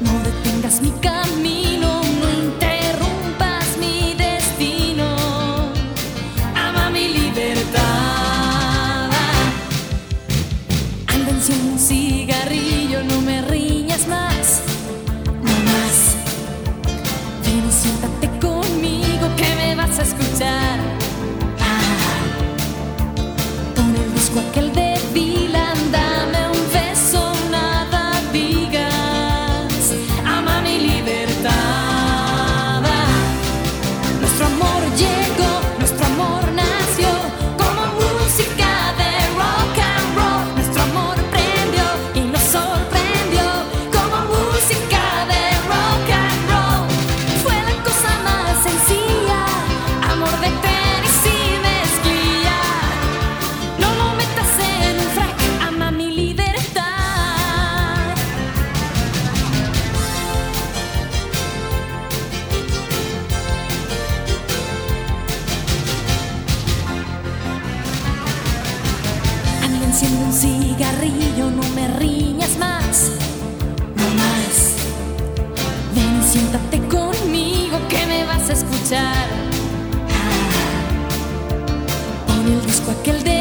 No detengas mi camino, no interrumpas mi destino. Ama mi libertad. Ando en enciende un cigarrillo, no me riñas más, no más. Ven y siéntate conmigo que me vas a escuchar. Ah, pon el disco aquel de